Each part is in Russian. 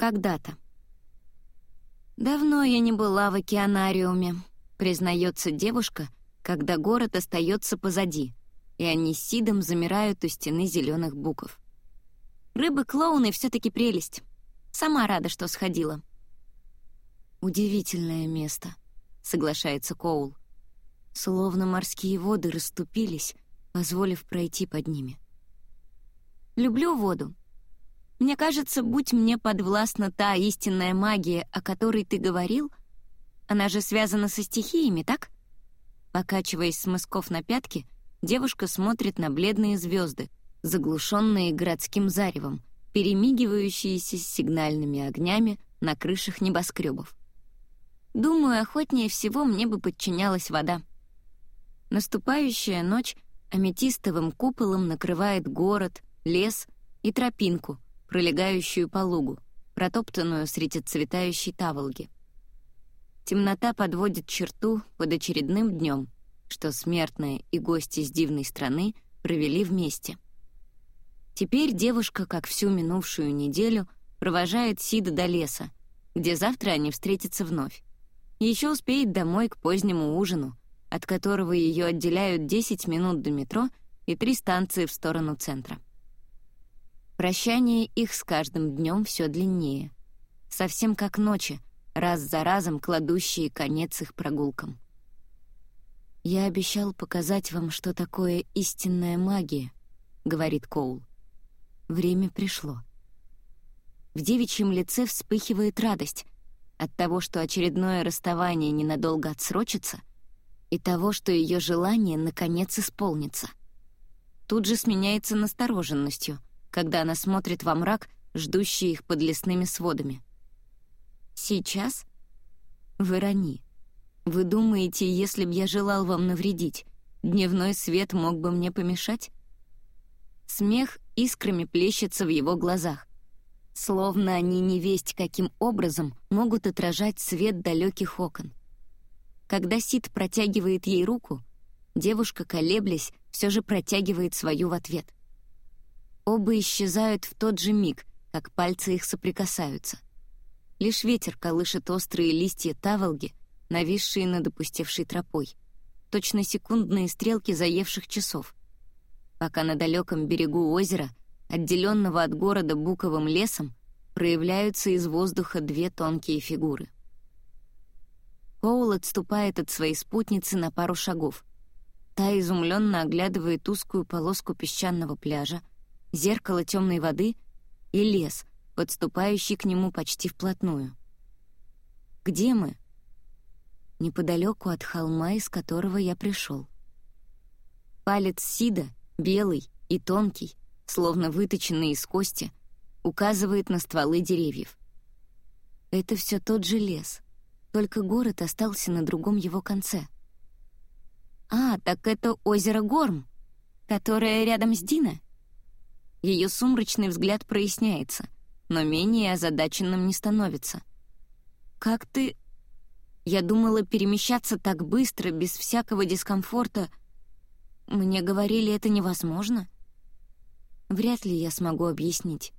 Когда-то. «Давно я не была в океанариуме», — признается девушка, когда город остается позади, и они с Сидом замирают у стены зеленых букв. «Рыбы-клоуны все таки прелесть. Сама рада, что сходила». «Удивительное место», — соглашается Коул. Словно морские воды расступились, позволив пройти под ними. «Люблю воду. Мне кажется, будь мне подвластна та истинная магия, о которой ты говорил, она же связана со стихиями, так?» Покачиваясь с мысков на пятки, девушка смотрит на бледные звезды, заглушенные городским заревом, перемигивающиеся с сигнальными огнями на крышах небоскребов. Думаю, охотнее всего мне бы подчинялась вода. Наступающая ночь аметистовым куполом накрывает город, лес и тропинку, пролегающую по лугу, протоптанную среди цветающей таволги. Темнота подводит черту под очередным днем, что смертные и гости из дивной страны провели вместе. Теперь девушка, как всю минувшую неделю, провожает Сида до леса, где завтра они встретятся вновь. Еще успеет домой к позднему ужину, от которого ее отделяют 10 минут до метро и три станции в сторону центра. Прощание их с каждым днем все длиннее. Совсем как ночи, раз за разом кладущие конец их прогулкам. «Я обещал показать вам, что такое истинная магия», — говорит Коул. «Время пришло». В девичьем лице вспыхивает радость от того, что очередное расставание ненадолго отсрочится, и того, что ее желание наконец исполнится. Тут же сменяется настороженностью — когда она смотрит во мрак, ждущий их под лесными сводами. «Сейчас? Верони, вы думаете, если б я желал вам навредить, дневной свет мог бы мне помешать?» Смех искрами плещется в его глазах, словно они невесть каким образом могут отражать свет далеких окон. Когда Сид протягивает ей руку, девушка, колеблясь, все же протягивает свою в ответ — Оба исчезают в тот же миг, как пальцы их соприкасаются. Лишь ветер колышет острые листья таволги, нависшие над опустевшей тропой. Точно секундные стрелки заевших часов. Пока на далеком берегу озера, отделенного от города буковым лесом, проявляются из воздуха две тонкие фигуры. Коул отступает от своей спутницы на пару шагов. Та изумленно оглядывает узкую полоску песчаного пляжа, зеркало темной воды и лес, подступающий к нему почти вплотную. «Где мы?» «Неподалеку от холма, из которого я пришел». Палец Сида, белый и тонкий, словно выточенный из кости, указывает на стволы деревьев. Это все тот же лес, только город остался на другом его конце. «А, так это озеро Горм, которое рядом с Дина?» Ее сумрачный взгляд проясняется, но менее озадаченным не становится. «Как ты...» Я думала, перемещаться так быстро, без всякого дискомфорта. Мне говорили, это невозможно. Вряд ли я смогу объяснить.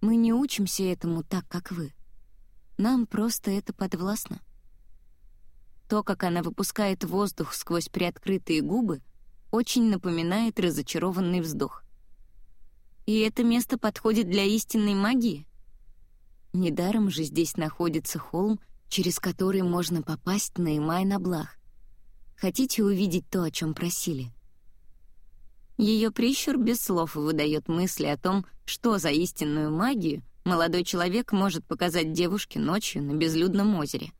Мы не учимся этому так, как вы. Нам просто это подвластно. То, как она выпускает воздух сквозь приоткрытые губы, очень напоминает разочарованный вздох. И это место подходит для истинной магии? Недаром же здесь находится холм, через который можно попасть на Имай на Блах. Хотите увидеть то, о чем просили? Ее прищур без слов выдает мысли о том, что за истинную магию молодой человек может показать девушке ночью на безлюдном озере.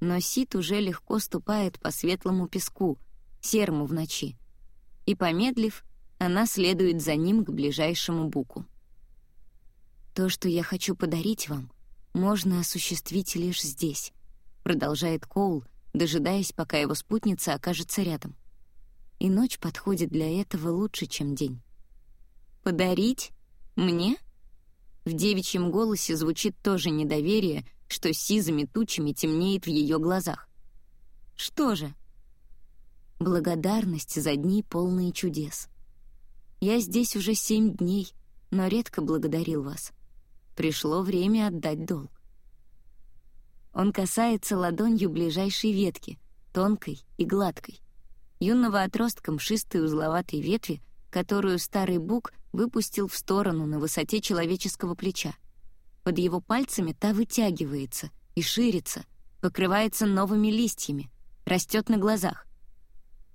Но Сид уже легко ступает по светлому песку, серому в ночи, и, помедлив, она следует за ним к ближайшему буку. «То, что я хочу подарить вам, можно осуществить лишь здесь», продолжает Коул, дожидаясь, пока его спутница окажется рядом. И ночь подходит для этого лучше, чем день. «Подарить? Мне?» В девичьем голосе звучит тоже недоверие, что сизыми тучами темнеет в ее глазах. «Что же?» «Благодарность за дни, полные чудес», я здесь уже семь дней, но редко благодарил вас. Пришло время отдать долг. Он касается ладонью ближайшей ветки, тонкой и гладкой. Юного отростка мшистой узловатой ветви, которую старый бук выпустил в сторону на высоте человеческого плеча. Под его пальцами та вытягивается и ширится, покрывается новыми листьями, растет на глазах.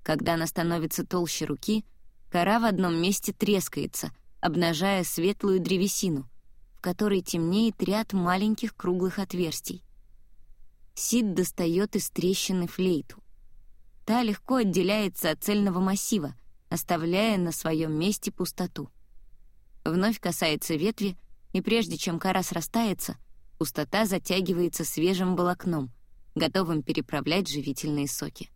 Когда она становится толще руки, кора в одном месте трескается, обнажая светлую древесину, в которой темнеет ряд маленьких круглых отверстий. Сид достает из трещины флейту. Та легко отделяется от цельного массива, оставляя на своем месте пустоту. Вновь касается ветви, и прежде чем кора срастается, пустота затягивается свежим волокном, готовым переправлять живительные соки.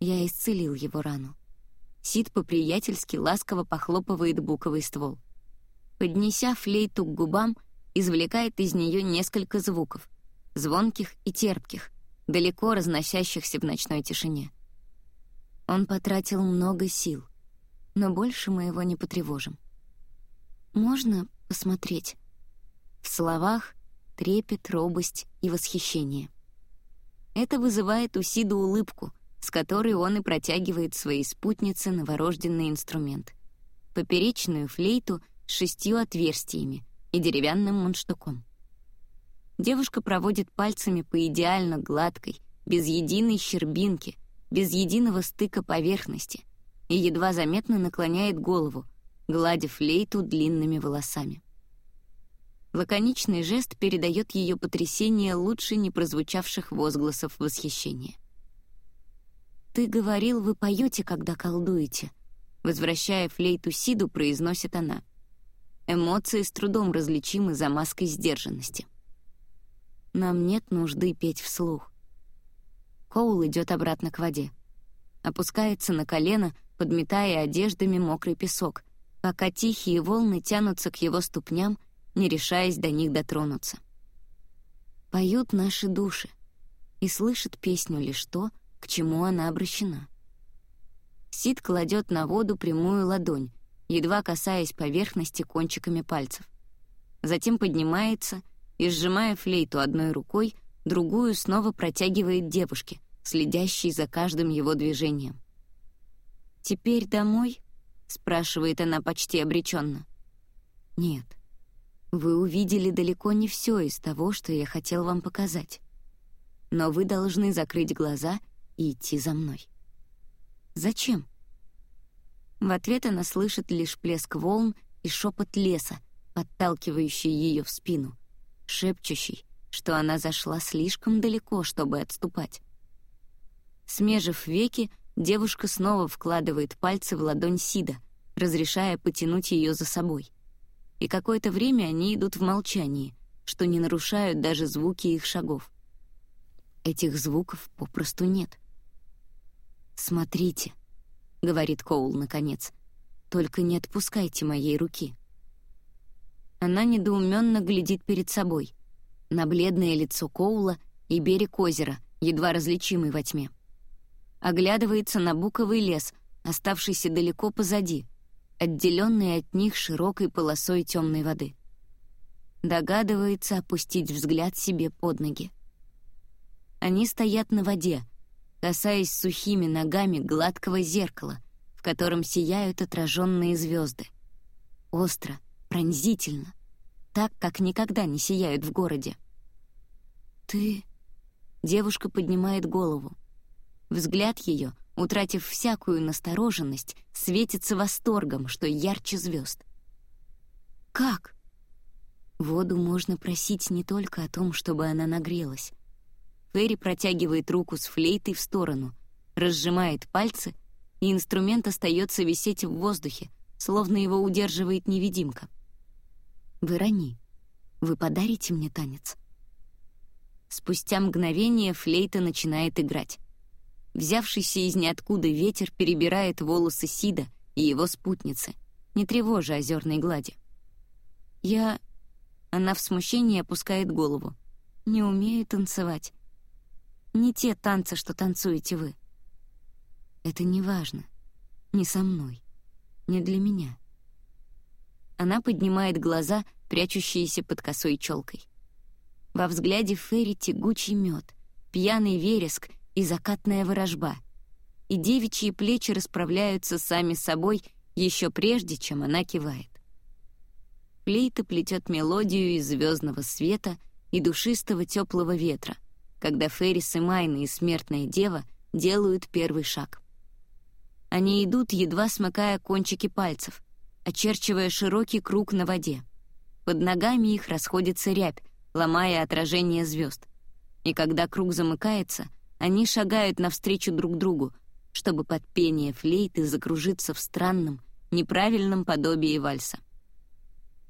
Я исцелил его рану. Сид по-приятельски ласково похлопывает буковый ствол. Поднеся флейту к губам, извлекает из нее несколько звуков — звонких и терпких, далеко разносящихся в ночной тишине. Он потратил много сил, но больше мы его не потревожим. «Можно посмотреть?» В словах трепет, робость и восхищение. Это вызывает у Сида улыбку, с которой он и протягивает своей спутнице новорожденный инструмент — поперечную флейту с шестью отверстиями и деревянным мундштуком. Девушка проводит пальцами по идеально гладкой, без единой щербинки, без единого стыка поверхности и едва заметно наклоняет голову, гладя флейту длинными волосами. Лаконичный жест передает ее потрясение лучше не прозвучавших возгласов восхищения. «Ты говорил, вы поете, когда колдуете», — возвращая флейту Сиду, произносит она. Эмоции с трудом различимы за маской сдержанности. Нам нет нужды петь вслух. Коул идет обратно к воде. Опускается на колено, подметая одеждами мокрый песок, пока тихие волны тянутся к его ступням, не решаясь до них дотронуться. Поют наши души, и слышит песню лишь то, к чему она обращена. Сид кладет на воду прямую ладонь, едва касаясь поверхности кончиками пальцев. Затем поднимается — и, сжимая флейту одной рукой, другую снова протягивает девушке, следящей за каждым его движением. «Теперь домой?» — спрашивает она почти обреченно. «Нет. Вы увидели далеко не все из того, что я хотел вам показать. Но вы должны закрыть глаза и идти за мной». «Зачем?» В ответ она слышит лишь плеск волн и шепот леса, подталкивающий ее в спину — шепчущий, что она зашла слишком далеко, чтобы отступать. Смежив веки, девушка снова вкладывает пальцы в ладонь Сида, разрешая потянуть ее за собой. И какое-то время они идут в молчании, что не нарушают даже звуки их шагов. Этих звуков попросту нет. «Смотрите», — говорит Коул наконец, — «только не отпускайте моей руки». Она недоуменно глядит перед собой, на бледное лицо Коула и берег озера, едва различимый во тьме. Оглядывается на буковый лес, оставшийся далеко позади, отделенный от них широкой полосой темной воды. Догадывается опустить взгляд себе под ноги. Они стоят на воде, касаясь сухими ногами гладкого зеркала, в котором сияют отраженные звезды. Остро, пронзительно, так, как никогда не сияют в городе. «Ты...» Девушка поднимает голову. Взгляд ее, утратив всякую настороженность, светится восторгом, что ярче звезд. «Как?» Воду можно просить не только о том, чтобы она нагрелась. Ферри протягивает руку с флейтой в сторону, разжимает пальцы, и инструмент остается висеть в воздухе, словно его удерживает невидимка. Вы Вы подарите мне танец?» Спустя мгновение флейта начинает играть. Взявшийся из ниоткуда ветер перебирает волосы Сида и его спутницы, не тревожа озерной глади. «Я...» Она в смущении опускает голову. «Не умею танцевать. Не те танцы, что танцуете вы. Это не важно. Не со мной. Не для меня». Она поднимает глаза, прячущиеся под косой челкой. Во взгляде Ферри тягучий мед, пьяный вереск и закатная ворожба. И девичьи плечи расправляются сами собой еще прежде, чем она кивает. Флейта плетет мелодию из звездного света и душистого теплого ветра, когда Феррис и Майна и Смертная Дева делают первый шаг. Они идут, едва смыкая кончики пальцев, очерчивая широкий круг на воде. Под ногами их расходится рябь, ломая отражение звезд. И когда круг замыкается, они шагают навстречу друг другу, чтобы под пение флейты закружиться в странном, неправильном подобии вальса.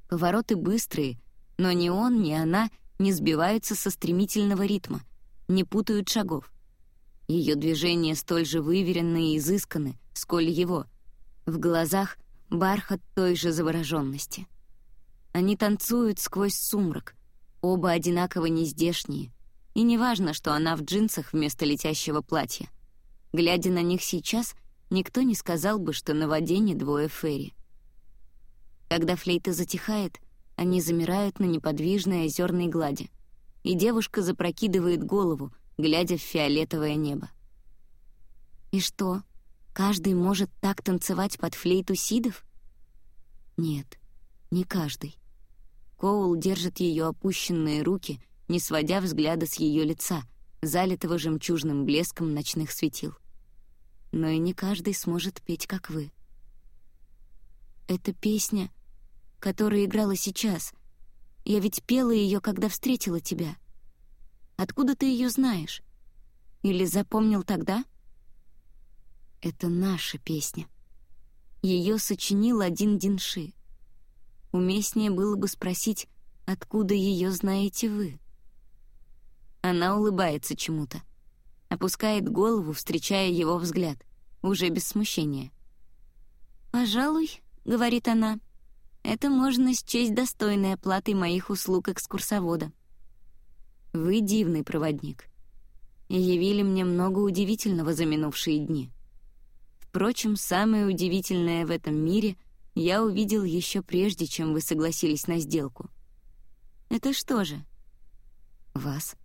Повороты быстрые, но ни он, ни она не сбиваются со стремительного ритма, не путают шагов. Ее движения столь же выверены и изысканы, сколь его. В глазах бархат той же завороженности. Они танцуют сквозь сумрак, оба одинаково нездешние, и неважно, что она в джинсах вместо летящего платья. Глядя на них сейчас, никто не сказал бы, что на воде не двое Ферри. Когда флейта затихает, они замирают на неподвижной озерной глади, и девушка запрокидывает голову, глядя в фиолетовое небо. «И что, каждый может так танцевать под флейту сидов?» «Нет, не каждый». Коул держит ее опущенные руки, не сводя взгляда с ее лица, залитого жемчужным блеском ночных светил. Но и не каждый сможет петь, как вы. Эта песня которая играла сейчас. Я ведь пела ее, когда встретила тебя. Откуда ты ее знаешь? Или запомнил тогда? Это наша песня. Ее сочинил один Динши. Уместнее было бы спросить, откуда ее знаете вы. Она улыбается чему-то, опускает голову, встречая его взгляд, уже без смущения. «Пожалуй», — говорит она, это можно счесть достойной оплатой моих услуг экскурсовода. Вы дивный проводник. И явили мне много удивительного за минувшие дни. Впрочем, самое удивительное в этом мире я увидел еще прежде, чем вы согласились на сделку. Это что же? Вас.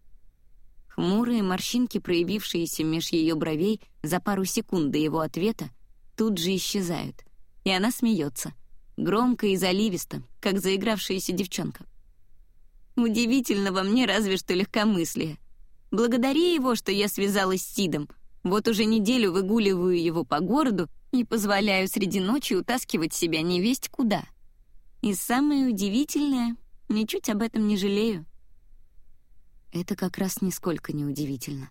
Хмурые морщинки, проявившиеся меж ее бровей за пару секунд до его ответа, тут же исчезают, и она смеется — громко и заливисто, как заигравшаяся девчонка. Удивительно во мне разве что легкомыслие. Благодари его, что я связалась с Сидом. Вот уже неделю выгуливаю его по городу и позволяю среди ночи утаскивать себя невесть куда. И самое удивительное, ничуть об этом не жалею. Это как раз нисколько не удивительно.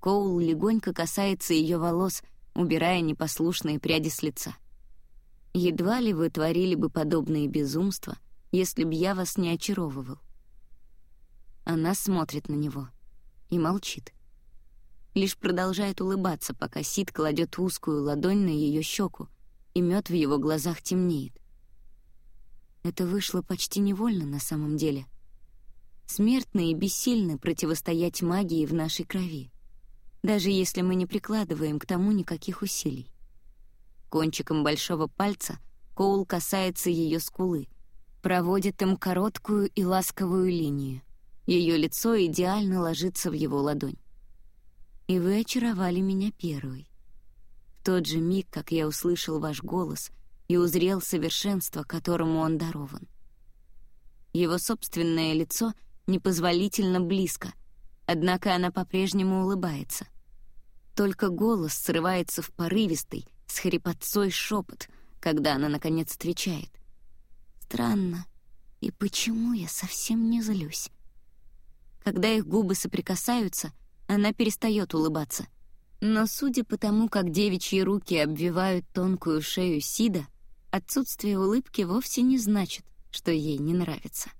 Коул легонько касается ее волос, убирая непослушные пряди с лица. Едва ли вы творили бы подобные безумства, если б я вас не очаровывал. Она смотрит на него и молчит. Лишь продолжает улыбаться, пока Сид кладет узкую ладонь на ее щеку, и мед в его глазах темнеет. Это вышло почти невольно на самом деле. Смертные бессильны противостоять магии в нашей крови, даже если мы не прикладываем к тому никаких усилий. Кончиком большого пальца Коул касается ее скулы, проводит им короткую и ласковую линию. Ее лицо идеально ложится в его ладонь. «И вы очаровали меня первой. В тот же миг, как я услышал ваш голос и узрел совершенство, которому он дарован. Его собственное лицо непозволительно близко, однако она по-прежнему улыбается. Только голос срывается в порывистый, с хрипотцой шепот, когда она, наконец, отвечает. «Странно. И почему я совсем не злюсь?» Когда их губы соприкасаются, она перестает улыбаться. Но судя по тому, как девичьи руки обвивают тонкую шею Сида, отсутствие улыбки вовсе не значит, что ей не нравится.